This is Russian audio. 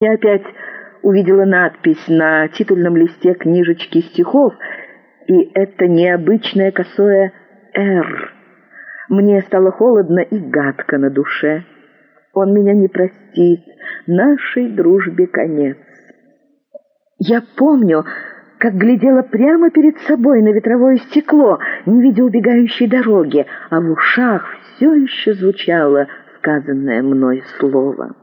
Я опять увидела надпись на титульном листе книжечки стихов, и это необычное косое «Р». Мне стало холодно и гадко на душе. Он меня не простит, нашей дружбе конец. Я помню, как глядела прямо перед собой на ветровое стекло, не видя убегающей дороги, а в ушах все еще звучало сказанное мной слово.